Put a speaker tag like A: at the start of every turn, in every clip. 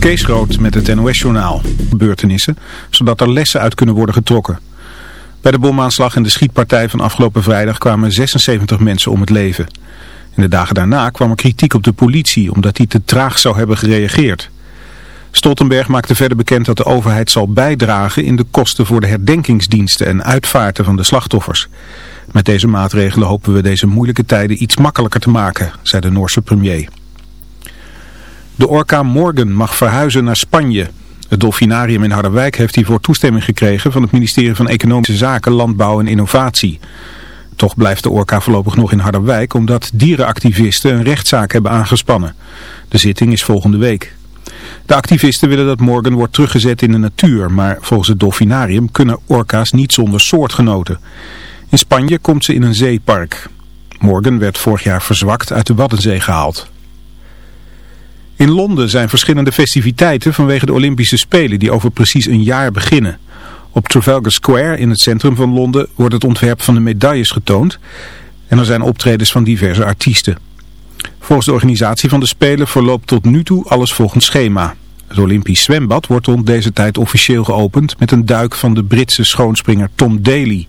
A: Kees Rood met het NOS-journaal. Gebeurtenissen, zodat er lessen uit kunnen worden getrokken. Bij de bomaanslag en de schietpartij van afgelopen vrijdag kwamen 76 mensen om het leven. In de dagen daarna kwam er kritiek op de politie omdat die te traag zou hebben gereageerd. Stoltenberg maakte verder bekend dat de overheid zal bijdragen in de kosten voor de herdenkingsdiensten en uitvaarten van de slachtoffers. Met deze maatregelen hopen we deze moeilijke tijden iets makkelijker te maken, zei de Noorse premier. De orka Morgan mag verhuizen naar Spanje. Het dolfinarium in Harderwijk heeft hiervoor toestemming gekregen van het ministerie van Economische Zaken, Landbouw en Innovatie. Toch blijft de orka voorlopig nog in Harderwijk omdat dierenactivisten een rechtszaak hebben aangespannen. De zitting is volgende week. De activisten willen dat Morgan wordt teruggezet in de natuur, maar volgens het dolfinarium kunnen orka's niet zonder soortgenoten. In Spanje komt ze in een zeepark. Morgan werd vorig jaar verzwakt uit de Waddenzee gehaald. In Londen zijn verschillende festiviteiten vanwege de Olympische Spelen die over precies een jaar beginnen. Op Trafalgar Square in het centrum van Londen wordt het ontwerp van de medailles getoond en er zijn optredens van diverse artiesten. Volgens de organisatie van de Spelen verloopt tot nu toe alles volgens schema. Het Olympisch zwembad wordt rond deze tijd officieel geopend met een duik van de Britse schoonspringer Tom Daly.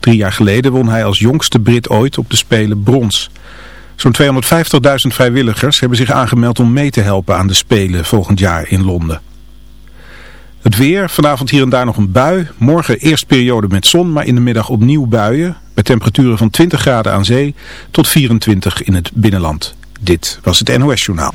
A: Drie jaar geleden won hij als jongste Brit ooit op de Spelen brons. Zo'n 250.000 vrijwilligers hebben zich aangemeld om mee te helpen aan de Spelen volgend jaar in Londen. Het weer, vanavond hier en daar nog een bui. Morgen eerst periode met zon, maar in de middag opnieuw buien. Met temperaturen van 20 graden aan zee tot 24 in het binnenland. Dit was het NOS Journaal.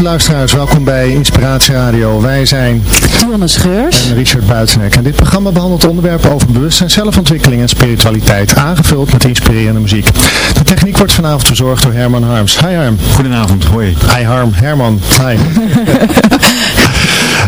B: Luisteraars, welkom bij Inspiratie Radio. Wij zijn
C: Dionne Scheurs
B: en Richard Buitenek. En dit programma behandelt onderwerpen over bewustzijn, zelfontwikkeling en spiritualiteit, aangevuld met inspirerende muziek. De techniek wordt vanavond verzorgd door Herman Harms. Hi Harm.
D: Goedenavond, hoi.
B: Hi Harm, Herman. Hi.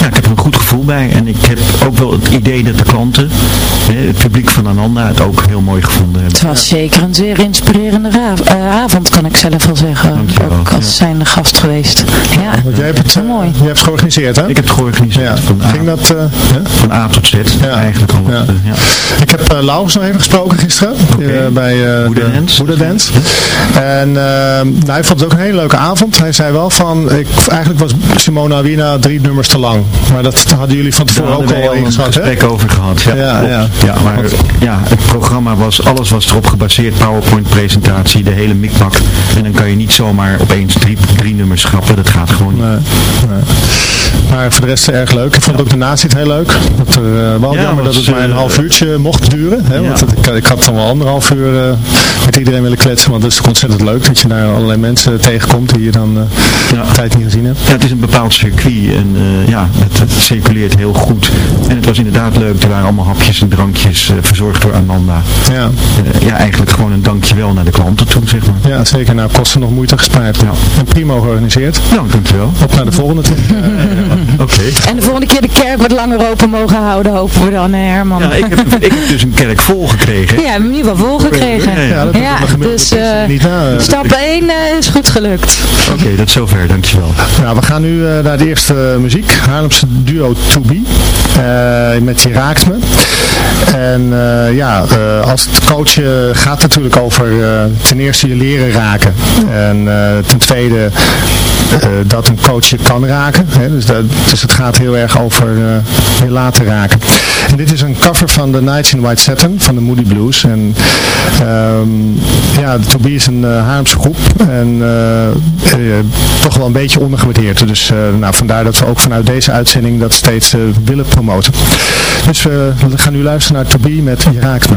D: ja, ik heb er een goed gevoel bij. En ik heb ook wel het idee dat de klanten, het publiek van Ananda, het ook heel mooi gevonden hebben.
C: Het was zeker een zeer inspirerende uh, avond, kan ik zelf wel zeggen. Dankjewel, ook als ja. zijnde gast geweest. Ja,
B: Want jij hebt het, mooi. Jij hebt het georganiseerd, hè?
D: Ik heb het georganiseerd. Ja. Van, A, Ging dat, uh, van A tot Z, ja. eigenlijk al. Ja.
B: ja. Ik heb uh, Laurens nog even gesproken gisteren. Okay. bij Boeda Dance. En nou, hij vond het ook een hele leuke avond. Hij zei wel van, ik, eigenlijk was Simona Wina drie nummers te lang. Maar dat hadden jullie van tevoren ook al
D: een gesprek over gehad. Ja, ja, ja. ja maar ja, het programma was, alles was erop gebaseerd, PowerPoint presentatie, de hele mikmak. En dan kan je niet zomaar opeens drie, drie nummers schrappen, dat gaat gewoon niet. Nee,
B: Maar voor de rest erg leuk. Ik vond ook de naziet heel leuk. Dat er, uh, wel jammer dat het maar een half uurtje mocht duren. Hè? Want ik, ik, had dan wel anderhalf uur uh, met iedereen willen kletsen. Want het is ontzettend leuk dat je daar allerlei mensen tegenkomt die je dan uh, tijd niet gezien hebt.
D: Ja, het is een bepaald circuit. En ja, het, het circuleert heel goed. En het was inderdaad leuk. Er waren allemaal hapjes en drankjes uh, verzorgd door Ananda. Ja. Ja, eigenlijk gewoon een dankjewel naar de klanten toe, zeg maar.
B: Ja, zeker. Nou, kosten nog moeite gespaard. Ja. En prima georganiseerd.
D: Ja, dankjewel.
B: Op naar de volgende keer.
C: Oké. En de volgende keer de kerk wat langer open mogen houden, hopen we dan, Herman.
D: Ja, ik heb, ik heb dus een kerk vol gekregen.
C: Ja, in ieder geval vol gekregen. Ja, dat ja, dus uh, stap 1 is goed gelukt.
D: Oké, dat is zover. Dankjewel.
B: Ja, we gaan nu naar de eerste muziek. Haarlemse duo To Be. Uh, met Je Raakt Me. En uh, ja, uh, als het coachen gaat natuurlijk over ten eerste je leren raken. En ten tweede dat een coach je kan raken. Hè? Dus, dat, dus het gaat heel erg over je laten raken. En dit is een cover van The Nights in White Satin van de Moody Blues. En um, ja, Toby is een uh, Haarlemse groep. En toch wel een beetje ondergewaardeerd. Dus nou, vandaar dat we ook vanuit deze uitzending dat steeds willen promoten. Dus we gaan nu luisteren naar Toby met Je raakt me.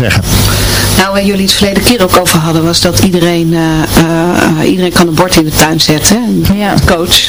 B: zeggen?
E: Nou, waar jullie het verleden keer ook over hadden, was dat iedereen, uh, uh, iedereen kan een bord in de tuin zetten. Ja. Coach.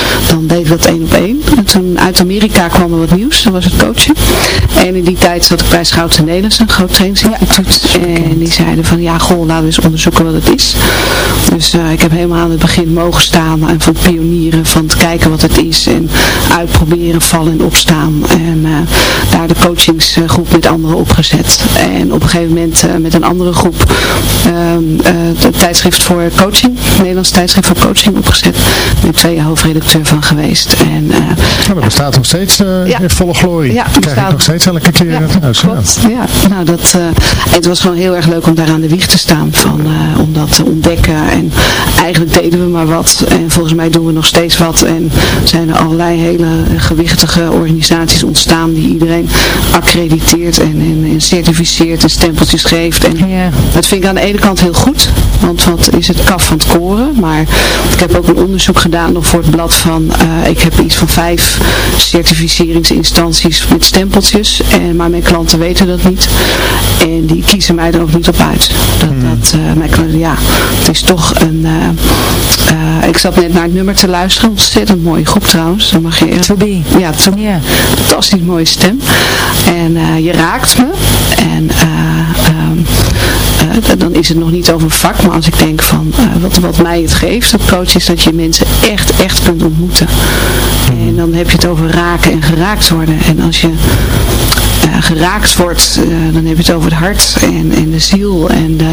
E: dan deed ik dat één op één. En toen uit Amerika kwam er wat nieuws. Dat was het coachen. En in die tijd zat ik bij Schouten Nederlands, een groot trainingsinstituut. en die zeiden van, ja goh, laten we eens onderzoeken wat het is. Dus uh, ik heb helemaal aan het begin mogen staan. En van pionieren, van te kijken wat het is. En uitproberen, vallen en opstaan. En uh, daar de coachingsgroep met anderen opgezet. En op een gegeven moment uh, met een andere groep uh, tijdschrift voor coaching, Nederlands tijdschrift voor coaching opgezet. Ik twee jaar van geweest. En, uh,
B: dat bestaat nog steeds ja. in volle glorie. Ja, krijg ik nog steeds elke keer ja,
E: in het huis. Ja. nou dat, het was gewoon heel erg leuk om daar aan de wieg te staan. Van, om dat te ontdekken. En eigenlijk deden we maar wat. En volgens mij doen we nog steeds wat. En zijn er allerlei hele gewichtige organisaties ontstaan die iedereen accrediteert en, en, en certificeert en stempeltjes geeft. En ja. dat vind ik aan de ene kant heel goed, want wat is het kaf van het koren. Maar ik heb ook een onderzoek gedaan nog voor het blad van, uh, ik heb iets van vijf certificeringsinstanties met stempeltjes. En, maar mijn klanten weten dat niet. En die kiezen mij er ook niet op uit. Dat, hmm. dat uh, mijn klanten, ja, het is toch een, uh, ik zat net naar het nummer te luisteren. Ontzettend mooie groep trouwens. Dan mag je,
C: to be.
E: Ja, to, yeah. fantastisch mooie stem. En je raakt me. En uh, dan is het nog niet over vak, maar als ik denk van uh, wat, wat mij het geeft, het coach, is dat je mensen echt, echt kunt ontmoeten. Mhm. En dan heb je het over raken en geraakt worden. En als je geraakt wordt, dan heb je het over het hart en, en de ziel en de,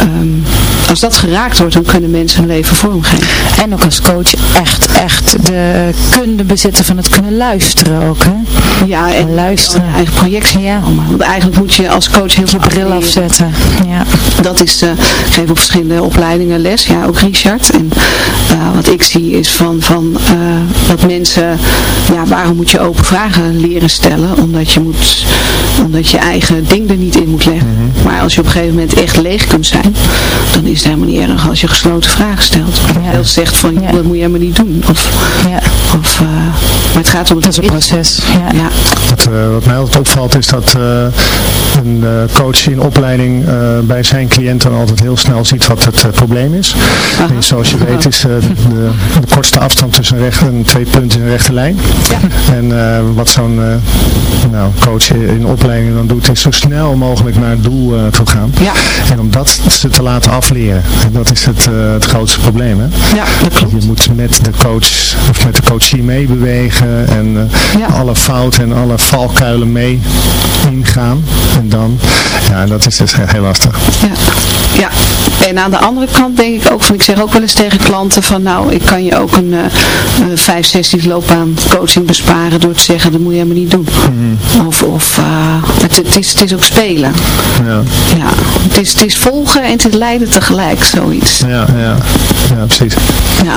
E: um, als dat geraakt wordt, dan kunnen mensen hun leven vormgeven.
C: En ook als coach echt, echt de kunde bezitten van het kunnen luisteren ook, hè?
E: Ja, en luisteren. En eigen projectie. Ja. Want eigenlijk moet je als coach heel veel
C: bril afzetten. Ja.
E: Dat is, uh, ik geef op verschillende opleidingen les, ja, ook Richard. En uh, wat ik zie is van, van uh, dat mensen, ja, waarom moet je open vragen leren stellen? Omdat je moet, omdat je eigen ding er niet in moet leggen. Mm -hmm. Maar als je op een gegeven moment echt leeg kunt zijn, dan is het helemaal niet erg als je gesloten vragen stelt. Of ja. zegt van, ja. dat moet je helemaal niet doen. Of, ja. of, uh, maar het gaat om het,
C: het is een proces. Ja.
B: ja. Wat, uh, wat mij altijd opvalt is dat uh, een coach in opleiding bij zijn cliënt dan altijd heel snel ziet wat het probleem is. En zoals je weet is de, de, kortste afstand tussen een recht, en twee punten in een rechte lijn. En wat zo'n nou, coach in opleiding dan doet is zo snel mogelijk naar het doel toe gaan. En om dat te te laten afleren. En dat is het, het grootste probleem. Hè?
E: Ja, dat klopt.
B: Je moet met de coach of met de coachie meebewegen en alle fouten en alle valkuilen mee ingaan. En dan, ja, dat is dus heel lastig.
E: Ja. ja, en aan de andere kant denk ik ook van, ik zeg ook wel eens tegen klanten van, nou, ik kan je ook een uh, vijf sessies loopbaan coaching besparen door te zeggen, dat moet je helemaal niet doen. Mhm. Of, of uh, het, het, is, het is ook spelen. Ja. ja het, is, het is volgen en het is leiden tegelijk, zoiets.
B: Ja, ja, ja precies.
E: Ja.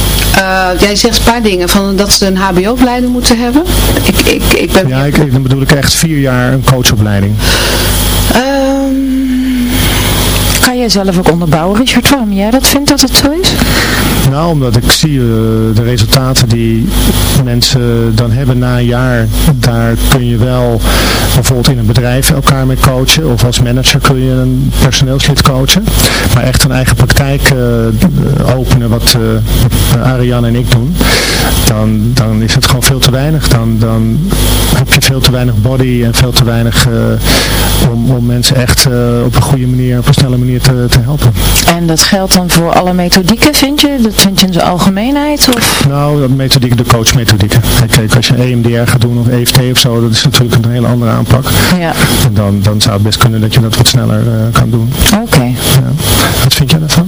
E: Uh, jij zegt een paar dingen, van dat ze een hbo-opleiding moeten hebben. Ik, ik, ik ben...
B: Ja, ik, bedoel ik echt vier jaar een coachopleiding.
C: Jij zelf ook onderbouwen, Richard, waarom jij dat vindt dat het zo is?
B: Nou, omdat ik zie uh, de resultaten die mensen dan hebben na een jaar. Daar kun je wel bijvoorbeeld in een bedrijf elkaar mee coachen. Of als manager kun je een personeelslid coachen. Maar echt een eigen praktijk uh, openen, wat uh, Ariane en ik doen. Dan, dan is het gewoon veel te weinig. Dan, dan heb je veel te weinig body en veel te weinig om, om mensen echt op een goede manier, op een snelle manier te, te helpen.
C: En dat geldt dan voor alle methodieken, vind je? Dat vind je in zijn algemeenheid? Of?
B: Nou, dat methodiek, de coachmethodieken. Kijk, als je EMDR gaat doen of EFT of zo, dat is natuurlijk een hele andere aanpak.
C: Ja.
B: En dan, dan zou het best kunnen dat je dat wat sneller uh, kan doen.
C: Oké. Ja.
B: Wat vind jij daarvan?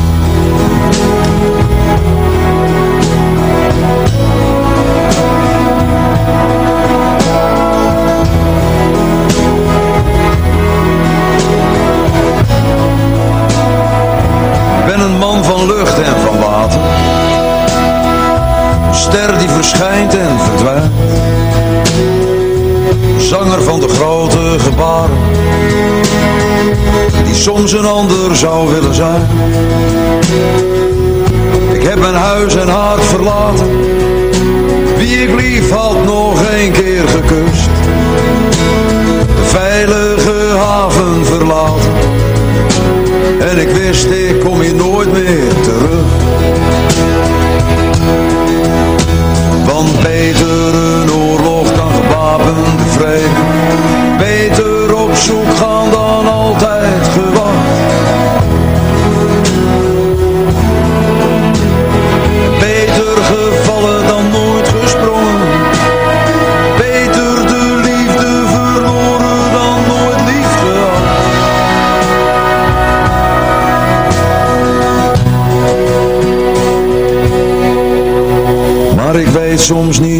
F: Zanger van de grote gebaren, die soms een ander zou willen zijn. Ik heb mijn huis en hart verlaten, wie ik lief had nog een keer gekust. Soms niet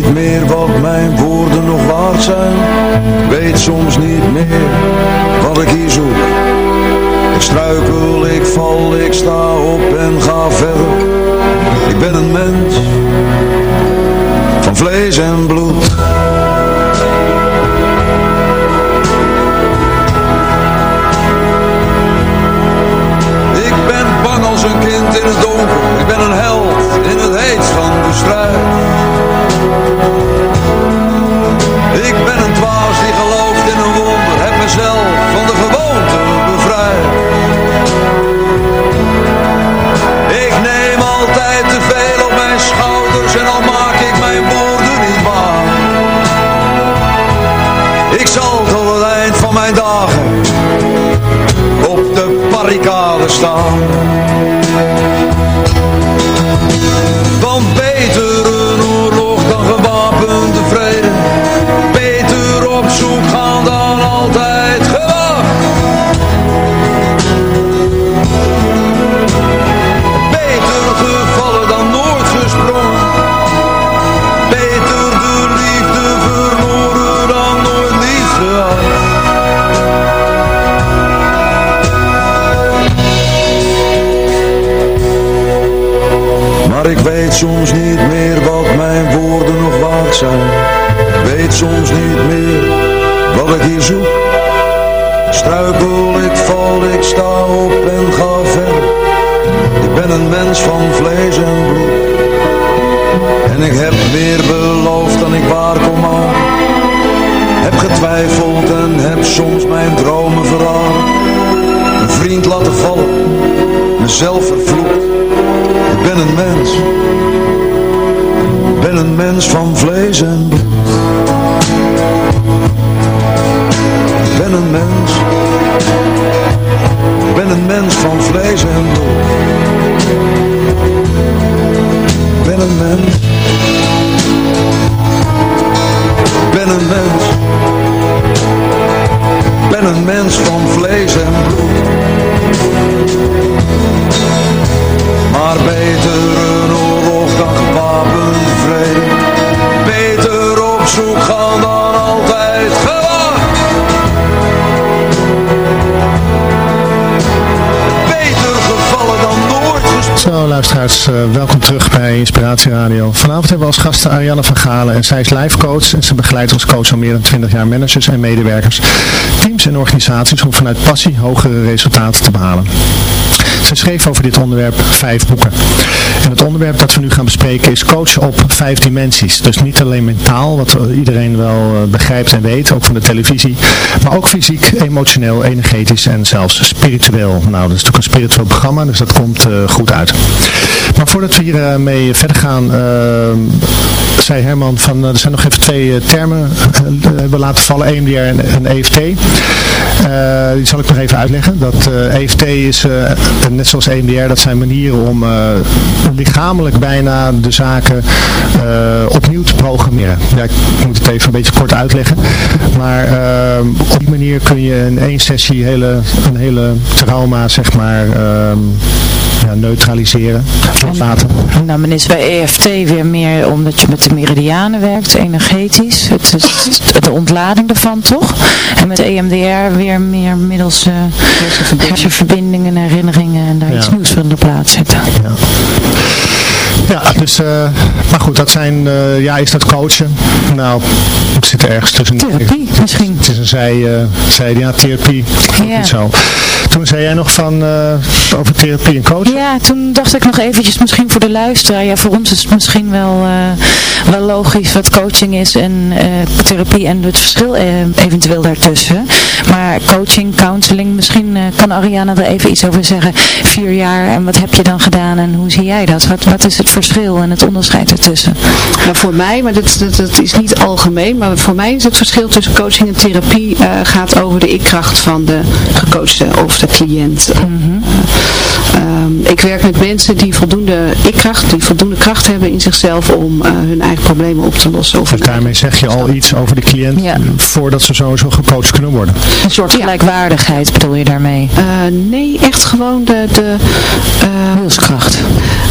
F: soms En
B: zij is life coach en ze begeleidt als coach al meer dan 20 jaar managers en medewerkers, teams en organisaties om vanuit passie hogere resultaten te behalen. Ze schreef over dit onderwerp vijf boeken. En het onderwerp dat we nu gaan bespreken is coach op vijf dimensies. Dus niet alleen mentaal, wat iedereen wel eh, begrijpt en weet, ook van de televisie. Maar ook fysiek, emotioneel, energetisch en zelfs spiritueel. Nou, dat is natuurlijk een spiritueel programma, dus dat komt eh, goed uit. Maar voordat we hiermee mee verder gaan, eh, zei Herman van, er zijn nog even twee termen hebben laten vallen, EMDR en, EFT. die zal ik nog even uitleggen. Dat EFT is net zoals EMDR, dat zijn manieren om lichamelijk bijna de zaken opnieuw te programmeren. Ja, ik moet het even een beetje kort uitleggen. Maar op die manier kun je in één sessie hele, een hele trauma, zeg maar, ja, neutraliseren,
C: Nou, men is bij EFT weer meer omdat je met de meridianen werkt, energetisch. Het is de ontlading ervan, toch? En met EMDR weer meer middels uh, hersenverbindingen, herinneringen en daar iets nieuws van de plaats zetten.
B: Ja. Ja, dus, uh, maar goed, dat zijn, uh, ja, is dat coachen? Nou, het zit er ergens tussen.
C: Therapie misschien.
B: Het is een zij, uh, zij ja, therapie. Ja. Niet zo. Toen zei jij nog van, over therapie en coachen?
C: Ja, toen dacht ik nog eventjes, misschien voor de luisteraar, ja, voor ons is het misschien wel, wel logisch wat coaching is en therapie en het verschil eventueel daartussen. Maar coaching, counseling, misschien kan Ariana er even iets over zeggen. Vier jaar en wat heb je dan gedaan en hoe zie jij dat? Wat, wat is het verschil en het onderscheid ertussen?
E: Nou, voor mij, maar dat, dat, dat, is niet algemeen, maar voor mij is het verschil tussen coaching en therapie uh, gaat over de ikkracht van de gecoachte of de cliënt. Mm um, ik werk met mensen die voldoende ikkracht, die voldoende kracht hebben in zichzelf om uh, hun eigen problemen op te lossen. Of
B: dus daarmee zeg je al iets over de cliënt ja. voordat ze sowieso gecoacht kunnen worden?
C: Een soort gelijkwaardigheid bedoel je daarmee?
E: Uh, nee, echt gewoon de... de
C: Wilskracht
E: ehm,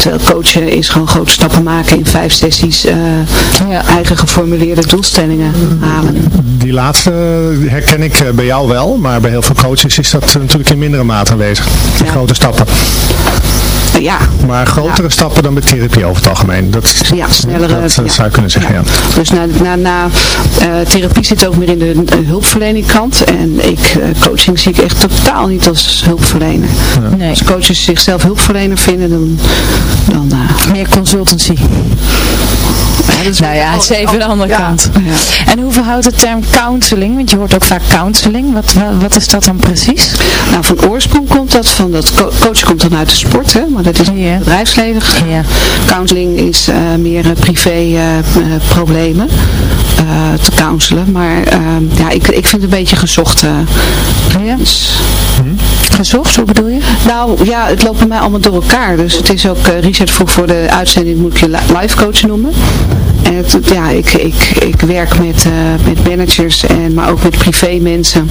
E: Terwijl coachen is gewoon grote stappen maken in vijf sessies, uh, ja. eigen geformuleerde doelstellingen halen.
B: Die laatste herken ik eh, bij jou wel, maar bij heel veel coaches is dat natuurlijk in mindere mate aanwezig. Die grote stappen.
E: Ja.
B: Maar grotere stappen dan met therapie over het algemeen. Dat,
E: ja, snellere.
B: Dat, zou je kunnen zeggen, ja.
E: Dus na, na, na uh, therapie zit ook meer in de uh, hulpverlening kant. En ik, uh, coaching zie ik echt totaal niet als hulpverlener. Nee. Als coaches zichzelf hulpverlener vinden, dan... dan
C: meer consultancy nou ja, het is even de andere kant. En hoe verhoudt de term counseling? Want je hoort ook vaak counseling. Wat, wat, is dat dan precies?
E: Nou, van oorsprong komt dat van dat coach komt dan uit de sport, hè, maar dat is yeah. bedrijfsleven. Yeah. Counseling is uh, meer uh, privé uh, problemen te counselen. Maar ehm, ja, ik, ik vind het een beetje gezocht.
C: ja. Hoe bedoel je?
E: Nou ja, het loopt bij mij allemaal door elkaar. Dus het is ook, Richard vroeg voor de uitzending, moet je life coach noemen. En het, ja, ik, ik, ik werk met, uh, met managers, en, maar ook met privé mensen.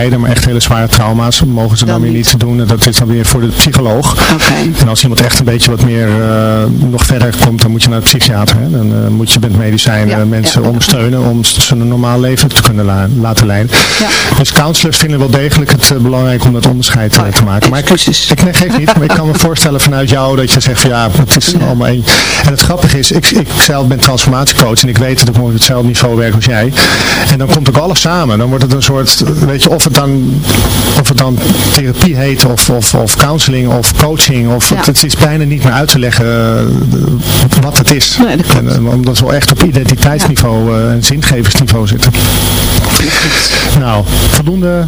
B: maar echt hele zware trauma's mogen ze dan, weer niet doen. Dat is dan weer voor de psycholoog. En als iemand echt een beetje wat meer uh, nog verder komt, dan moet je naar de psychiater. Hè? Dan uh, moet je met medicijnen mensen ondersteunen om ze een normaal leven te kunnen la laten leiden. Dus counselors vinden wel degelijk het uh, belangrijk om dat onderscheid te maken. Maar ik, ik, ik geef niet, maar ik kan me voorstellen vanuit jou dat je zegt van ja, het is allemaal één. En het grappige is, ik, ik zelf ben transformatiecoach en ik weet dat ik op hetzelfde niveau werk als jij. En dan komt ook alles samen. Dan wordt het een soort, weet je, of het dan, of het dan therapie heet of, of, of counseling of coaching. Of, het, is bijna niet meer uit te leggen uh, wat het is. Nee, en, uh, omdat we echt op identiteitsniveau uh, en zingeversniveau zitten. Nou, voldoende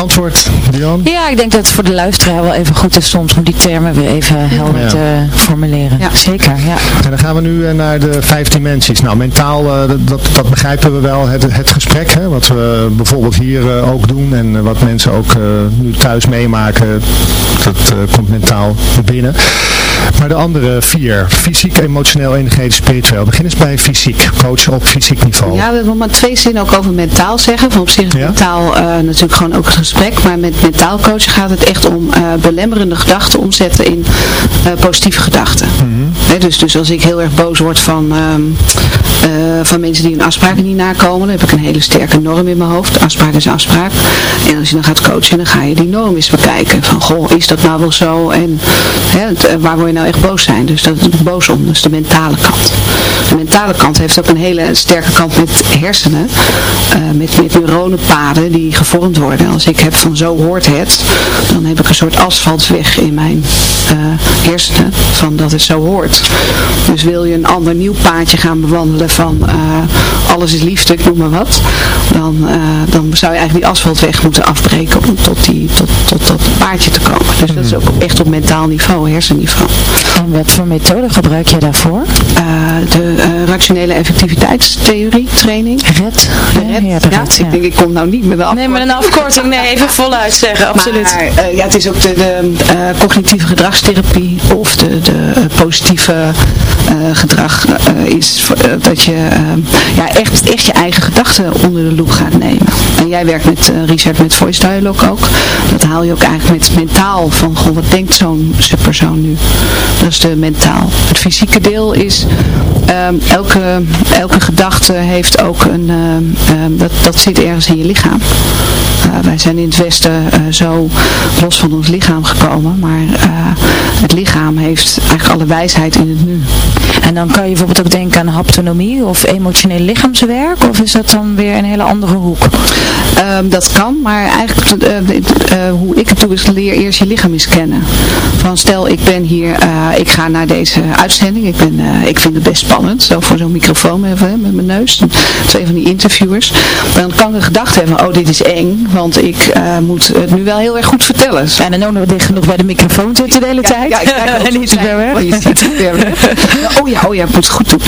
B: antwoord, Dion?
C: Ja, ik denk dat het voor de luisteraar wel even goed is soms om die termen weer even helder te formuleren. Ja. Zeker, ja.
B: En dan gaan we nu naar de vijf dimensies. Nou, mentaal, dat, dat begrijpen we wel. Het, het gesprek, hè, wat we bijvoorbeeld hier ook doen en wat mensen ook uh, nu thuis meemaken, dat uh, komt mentaal binnen. Maar de andere vier, fysiek, emotioneel, energetisch, spiritueel. Begin eens bij fysiek, coach op fysiek niveau.
E: Ja, we hebben maar twee zinnen ook over mentaal zeggen. Van op zich is mentaal uh, natuurlijk gewoon ook het gesprek. Maar met mentaal coachen gaat het echt om belemmerende gedachten omzetten in positieve gedachten. Mm dus, dus als ik heel erg boos word van, ehm, van mensen die hun afspraken niet nakomen, dan heb ik een hele sterke norm in mijn hoofd. Afspraak is afspraak. En als je dan gaat coachen, dan ga je die norm eens bekijken. Van, goh, is dat nou wel zo? En hè, eh, waar word je nou echt boos zijn? Dus dat is boos om, dus de mentale kant. De mentale kant heeft ook een hele sterke kant met hersenen. Uh, met, neuronenpaden die gevormd worden. Als ik heb van zo hoort het, dan heb ik een soort asfaltweg in mijn uh, hersenen. Van dat het zo hoort. Dus wil je een ander nieuw paadje gaan bewandelen van alles is liefde, ik noem maar wat. Dan, dan zou je eigenlijk die asfaltweg moeten afbreken om tot, die, tot, tot dat paardje te komen. Dus dat is ook echt op mentaal niveau, hersenniveau.
C: En wat voor methode gebruik je daarvoor?
E: Uh, de uh, rationele effectiviteitstheorie training.
C: RED?
E: RED. Ja, ja, ik denk ik kom nou niet met een afkorting.
C: Nee, met een afkorting. Nee, even voluit zeggen, absoluut.
E: Maar uh, ja, het is ook de, de cognitieve gedragstherapie of de, de positieve gedrag is dat je ja, echt, echt je eigen gedachten onder de loep gaat nemen. En jij werkt met Richard met voice dialogue ook. Dat haal je ook eigenlijk met mentaal van, goh, wat denkt zo'n persoon nu? Dat is de mentaal. Het fysieke deel is, um, elke, elke gedachte heeft ook een, um, dat, dat zit ergens in je lichaam. Uh, wij zijn in het Westen uh, zo los van ons lichaam gekomen, maar uh, het lichaam heeft eigenlijk alle wijsheid in het nu.
C: En dan kan je bijvoorbeeld ook denken aan haptonomie of emotioneel lichaamswerk, of is dat dan weer een hele andere hoek?
E: Um, dat kan, maar eigenlijk hoe ik het doe is leer eerst je lichaam eens kennen. Van stel ik ben hier, ik ga naar deze uitzending, ik, ben, ik vind het best spannend, zo voor zo'n microfoon even, met mijn neus, twee van die interviewers. Dan kan ik een gedachte hebben, oh dit is eng, want ik moet het nu wel heel erg goed vertellen.
C: En dan ook nog dicht genoeg bij de microfoon zitten de hele tijd. Ja,
E: ik niet te ver weg. Oh, je ziet het weer oh ja, oh ja, ik moet het goed doen.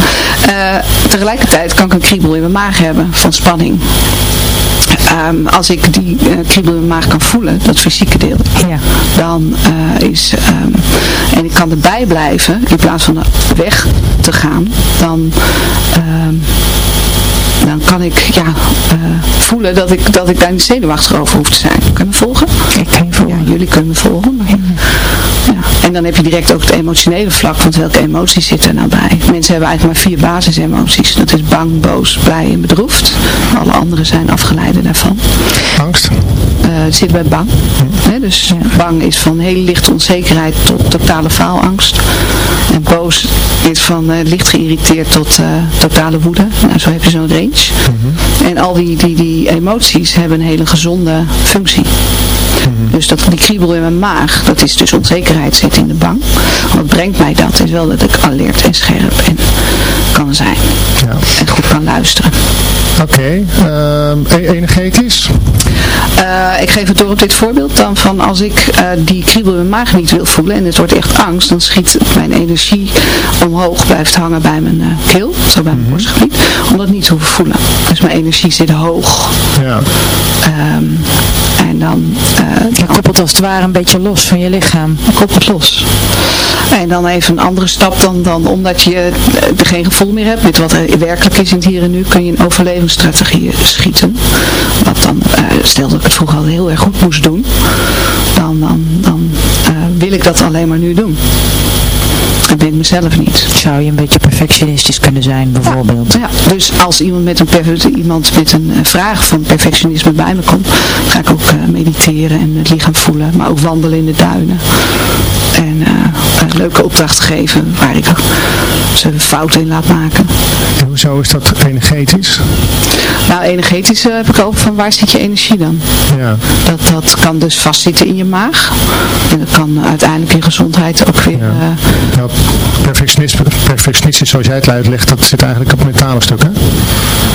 E: Tegelijkertijd kan ik een kriebel in mijn maag hebben van spanning. Um, als ik die uh, kriebel in mijn maag kan voelen, dat fysieke deel, ja. dan uh, is, um, en ik kan erbij blijven, in plaats van weg te gaan, dan um, dan kan ik ja, uh, voelen dat ik, dat ik daar niet zenuwachtig over hoef te zijn. Kun je me volgen?
C: Ik kan volgen.
E: Ja, jullie kunnen me volgen. Maar, ja. En dan heb je direct ook het emotionele vlak, want welke emoties zitten er nou bij? Mensen hebben eigenlijk maar vier basisemoties. Dat is bang, boos, blij en bedroefd. Alle andere zijn afgeleiden daarvan.
B: Angst?
E: Het zit bij bang. Hm. dus bang is van hele lichte onzekerheid tot totale faalangst. En boos is van uh, licht geïrriteerd tot uh, totale woede. Nou, zo heb je zo'n range. Mhm. En al die, die, die emoties hebben een hele gezonde functie. Mhm. Dus dat, die kriebel in mijn maag, dat is dus onzekerheid zit in de bang. Wat brengt mij dat? Is wel dat ik alert en scherp en kan zijn. Ja. En goed kan luisteren.
B: Oké, okay. uh, e-, energetisch?
E: Uh, ik geef het door op dit voorbeeld dan van als ik uh, die kriebel in mijn maag niet wil voelen en het wordt echt angst, dan schiet mijn energie omhoog, blijft hangen bij mijn uh, keel, zo bij mijn mm -hmm. borstgebied, om dat niet te hoeven voelen. Dus mijn energie zit hoog. Ja. Um, en dan...
C: je koppelt als het ware een beetje los van je lichaam.
E: Koppelt los. En dan even een andere stap dan, dan omdat je er geen gevoel meer hebt met wat er werkelijk is in het hier en nu, kun je een overlevingsstrategie schieten. Wat dan, stel dat ik het vroeger al heel erg goed moest doen, dan, dan, dan uh, wil ik dat alleen maar nu doen. Dat ben ik mezelf niet.
C: Zou je een beetje perfectionistisch kunnen zijn bijvoorbeeld?
E: Ja, ja. dus als iemand met, een iemand met een vraag van perfectionisme bij me komt, ga ik ook uh, mediteren en het lichaam voelen, maar ook wandelen in de duinen. En uh, een leuke opdracht geven waar ik ze fouten in laat maken.
B: En hoezo is dat energetisch?
E: Nou, energetisch heb ik ook van waar zit je energie dan? Ja. Dat, dat kan dus vastzitten in je maag. En dat kan uiteindelijk je gezondheid ook weer... Ja.
B: Uh, ja, perfectionisme, perfectionistisch zoals jij het uitlegt, dat zit eigenlijk op het mentale stuk, hè?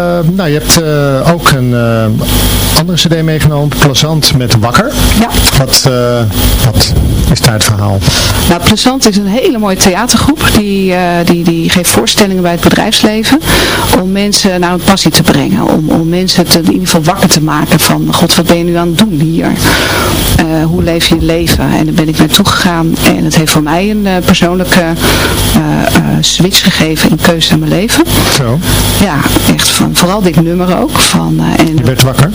B: Uh, nou, je hebt uh, ook een uh, andere cd meegenomen, Plazant met Wakker.
E: Ja.
B: Wat, wat is het verhaal?
E: Nou, Plezant is een hele mooie theatergroep. Die, uh, die, die geeft voorstellingen bij het bedrijfsleven. Om mensen naar een passie te brengen. Om, om mensen te, in ieder geval wakker te maken van, god wat ben je nu aan het doen hier? Uh, hoe leef je je leven? En daar ben ik naartoe gegaan. En het heeft voor mij een uh, persoonlijke switch gegeven in keuze in mijn leven.
B: Zo?
E: Ja, echt van, vooral dit nummer ook. Van,
B: en, je werd wakker?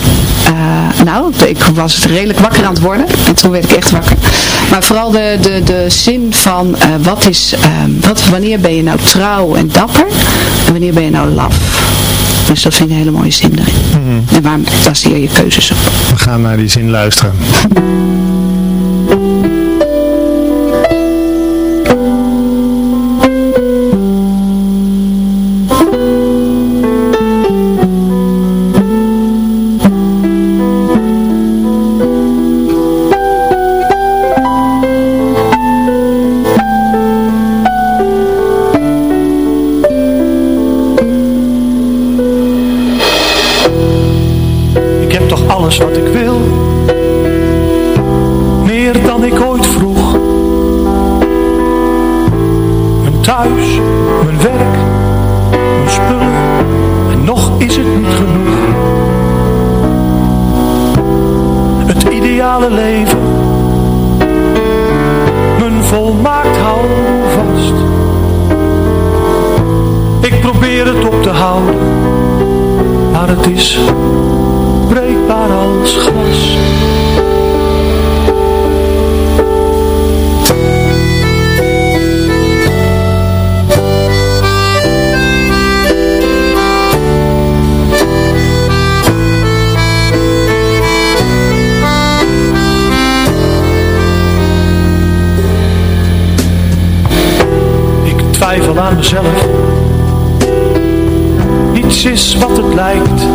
E: nou, ik was redelijk wakker aan het worden. En toen werd ik echt wakker. Maar vooral de, de, de zin van uh, wat is, uh, wat, wanneer ben je nou trouw en dapper en wanneer ben je nou laf. Dus dat vind ik een hele mooie zin erin. Mm -hmm. En waar baseer je keuzes op?
B: We gaan naar die zin luisteren.
G: mezelf. Niets is wat het lijkt.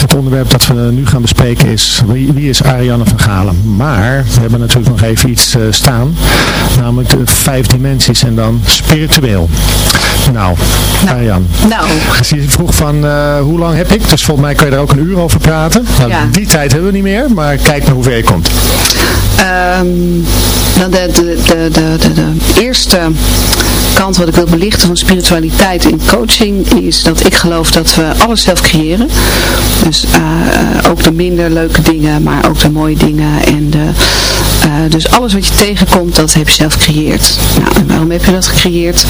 B: Het onderwerp dat we nu gaan bespreken is wie, wie is Ariane van Galen. Maar we hebben natuurlijk nog even iets uh, staan. Namelijk de vijf dimensies en dan spiritueel. Nou, nou Ariane. Nou. Je vroeg van uh, hoe lang heb ik? Dus volgens mij kan je er ook een uur over praten. Nou, ja. Die tijd hebben we niet meer, maar kijk naar hoe ver je komt.
E: Um, de, de, de, de eerste kant wat ik wil belichten van spiritualiteit in coaching is dat ik geloof dat we alles zelf creëren. Dus uh, ook de minder leuke dingen, maar ook de mooie dingen. En de, uh, dus alles wat je tegenkomt, dat heb je zelf gecreëerd. Nou, en waarom heb je dat gecreëerd?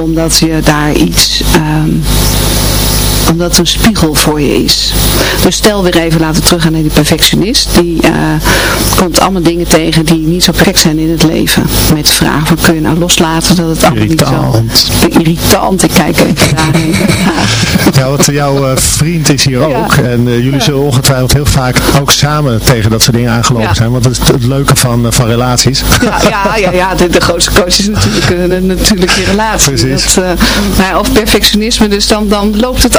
E: Omdat je daar iets... Um, omdat het een spiegel voor je is. Dus stel weer even laten teruggaan naar die perfectionist. Die uh, komt allemaal dingen tegen die niet zo perfect zijn in het leven. Met de vraag van kun je nou loslaten dat het allemaal
B: irritant.
E: niet zo... Irritant. Ik kijk even daarheen.
B: ja, want jouw uh, vriend is hier ook. En uh, jullie zullen ongetwijfeld heel vaak ook samen tegen dat soort dingen aangelopen zijn. Want dat is het leuke van, van relaties.
E: Ja, ja, ja, ja de, de grootste coach is natuurlijk, natuurlijk je relatie. Precies. Dat, nou of perfectionisme, dus dan, dan loopt het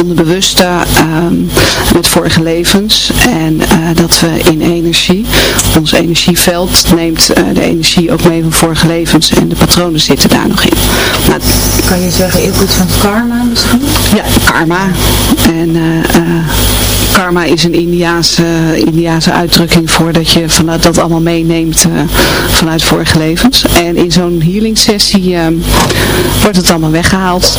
E: onderbewuste um, met vorige levens en uh, dat we in energie, ons energieveld neemt uh, de energie ook mee van vorige levens en de patronen zitten daar nog in.
C: Nou, kan je zeggen invloed van karma misschien?
E: Ja, karma en uh, karma is een Indiaanse, Indiaanse uitdrukking voor dat je vanuit dat allemaal meeneemt vanuit vorige levens. En in zo'n healing sessie wordt het allemaal weggehaald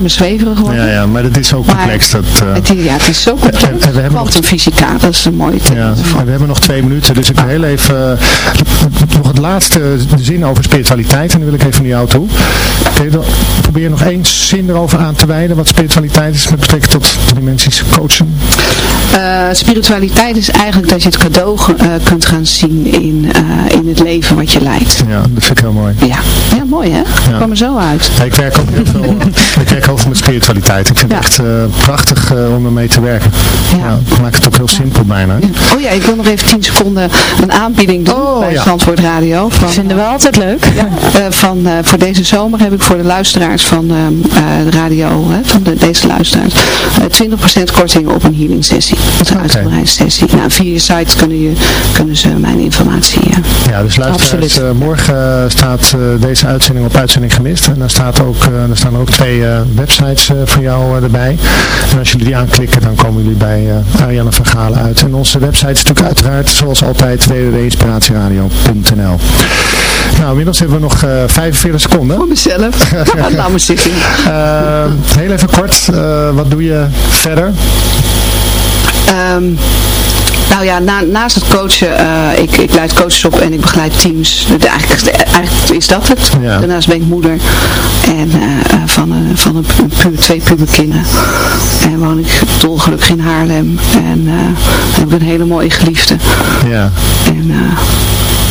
E: me zweverig worden.
B: Ja, ja, maar dat is zo complex. dat, uh...
E: het, ja, het is zo complex. En, en Quantumfysica, dat is een mooie
B: Ja, we hebben nog twee minuten, dus ik wil heel even uh, nog het laatste zin over spiritualiteit. En dan wil ik even naar jou toe. Probeer nog één zin erover aan te wijden wat spiritualiteit is met betrekking tot dimensies coachen.
E: Uh, spiritualiteit is eigenlijk dat je het cadeau kunt gaan zien in, in het leven wat je leidt.
B: Ja, dat vind ik heel mooi.
E: Ja, ja mooi hè? Ja. kwam er zo uit.
B: Ja, ik werk ook heel veel, ik werk veel met spiritualiteit. Ik vind het echt uh, prachtig uh, om ermee te werken. Ja. ja maakt het ook heel simpel bijna.
E: Oh ja, ik wil nog even 10 seconden een aanbieding doen oh, bij. Zandvoort Radio.
C: Van, vinden we altijd leuk.
E: Van, voor deze zomer heb ik voor de luisteraars van de radio, van de, deze luisteraars, 20% korting op een healing sessie. Een sessie. Nou, via je site kunnen, je, kunnen ze mijn informatie. Ja,
B: ja dus luisteraars, uh, morgen staat deze uitzending op uitzending gemist. En daar, staat ook, er staan ook twee websites van jou erbij. En als jullie die aanklikken, dan komen jullie bij Ariane van Galen uit. En onze website is natuurlijk uiteraard, zoals altijd, www.inspiratieradio.nl Nou, inmiddels hebben we nog 45 seconden.
E: Voor mezelf. Laat me zitten.
B: heel even kort, wat doe je verder?
E: Um, nou ja, na, naast het coachen, uh, ik, ik leid coaches op en ik begeleid teams. Eigenlijk, eigenlijk is dat het. Daarnaast ben ik moeder en, uh, van, een, van een, puur, twee puberkinderen. En woon ik dolgelukkig in Haarlem. En uh, heb ik een hele mooie geliefde.
B: Ja.
E: En,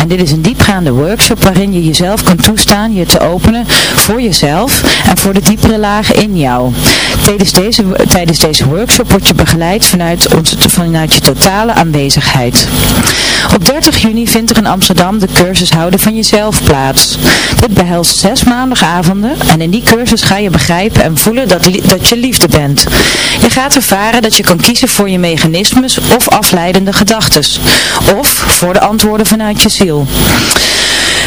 C: en dit is een diepgaande workshop waarin je jezelf kunt toestaan je te openen voor jezelf en voor de diepere lagen in jou. Tijdens deze, tijdens deze workshop word je begeleid vanuit, vanuit je totale aanwezigheid. Op 30 juni vindt er in Amsterdam de cursus Houden van Jezelf plaats. Dit behelst zes maandagavonden en in die cursus ga je begrijpen en voelen dat, dat je liefde bent. Je gaat ervaren dat je kan kiezen voor je mechanismes of afleidende gedachten. Of voor de antwoorden vanuit je ziel.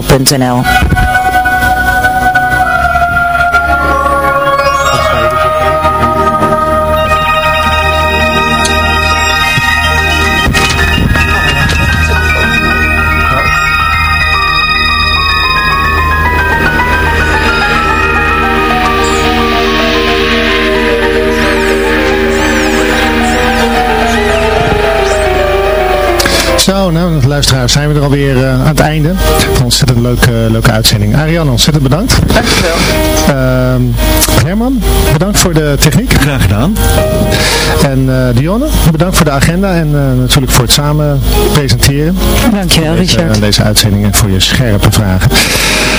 C: radio.nl.
B: Zo, nou luisteraars zijn we er alweer uh, aan het einde. Een ontzettend leuke, leuke uitzending. Ariane, ontzettend bedankt.
E: Dankjewel.
B: Uh, Herman, bedankt voor de techniek.
D: Graag gedaan.
B: En uh, Dionne, bedankt voor de agenda en uh, natuurlijk voor het samen presenteren.
C: Dankjewel
B: deze,
C: Richard.
B: Uh, deze uitzending en voor je scherpe vragen.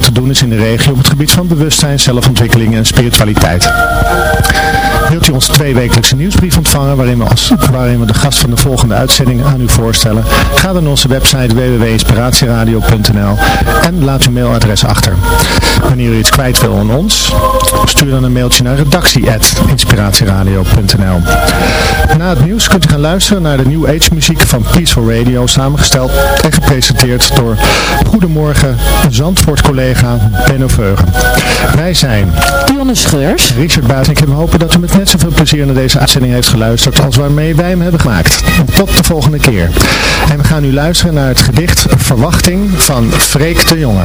B: te doen is in de regio op het gebied van bewustzijn, zelfontwikkeling en spiritualiteit. Wilt u onze tweewekelijkse nieuwsbrief ontvangen waarin we, als, we de gast van de volgende uitzending aan u voorstellen? Ga dan naar onze website www.inspiratieradio.nl en laat uw mailadres achter. Wanneer u iets kwijt wil aan ons, stuur dan een mailtje naar redactie.inspiratieradio.nl Na het nieuws kunt u gaan luisteren naar de New Age muziek van Peaceful Radio, samengesteld en gepresenteerd door Goedemorgen Zandvoort collega Benno Veugen. Wij zijn
C: Dionne Scheurs,
B: Richard Buiten. Ik hopen dat u met net zoveel plezier naar deze uitzending heeft geluisterd als waarmee wij hem hebben gemaakt. Tot de volgende keer. En we gaan nu luisteren naar het gedicht Verwachting van Freek de Jonge.